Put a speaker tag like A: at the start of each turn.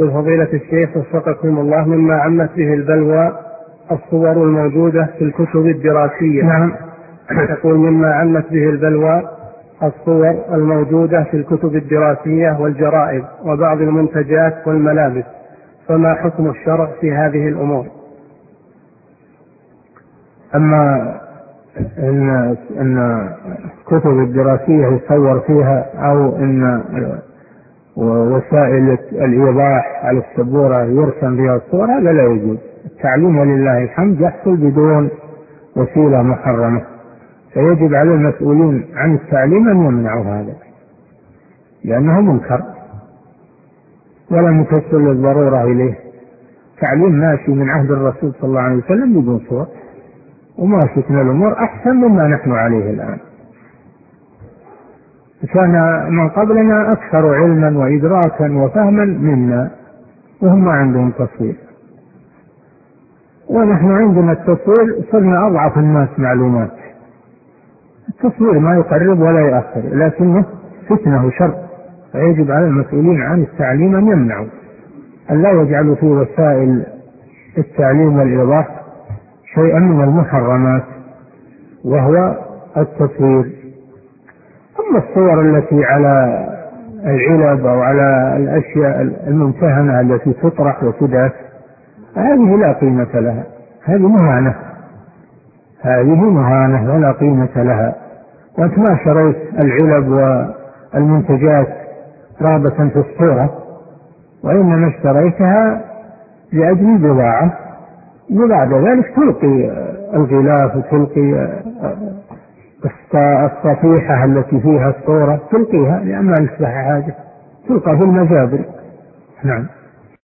A: يقول فضيلة الشيخ وفقكم الله مما عمت به البلوى الصور الموجودة في الكتب الدراسية.
B: نعم.
A: يقول مما عمت به البلوى الصور الموجودة في الكتب الدراسية والجرائد وبعض المنتجات والملابس. فما حكم الشرع في هذه الأمور؟
B: أما إن إن الكتب الدراسية يصور فيها أو إن وسائل الإيضاح على السبورة يرسم فيها الصور هذا لا يجوز التعليم ولله الحمد يحصل بدون وسيلة محرمة. فيجب على المسؤولين عن التعليم أن يمنعوا هذا لأنه منكر ولا مكسر للضرورة إليه. تعليم ماشي من عهد الرسول صلى الله عليه وسلم بدون صور وما شفنا الأمور أحسن مما نحن عليه الآن. كان من قبلنا أكثر علما وإدراكا وفهما منا وهم ما عندهم تصوير. ونحن عندنا التصوير صرنا أضعف الناس معلومات. التصوير ما يقرب ولا يؤخر لكنه فتنة وشر. فيجب على المسؤولين عن التعليم أن يمنعوا. أن لا يجعلوا في وسائل التعليم والإيضاح شيئا من المحرمات وهو التصوير. أما الصور التي على العلب أو على الأشياء الممتهنة التي تطرح وتدعس هذه لا قيمة لها. هذه مهانة. هذه مهانة ولا قيمة لها. وأنت ما شريت العلب والمنتجات رغبة في الصورة وإنما اشتريتها لأجل البضاعة وبعد ذلك تلقي الغلاف وتلقي الصفيحة التي فيها الصورة تلقيها لأن ما لك حاجة تلقى في المجابر نعم.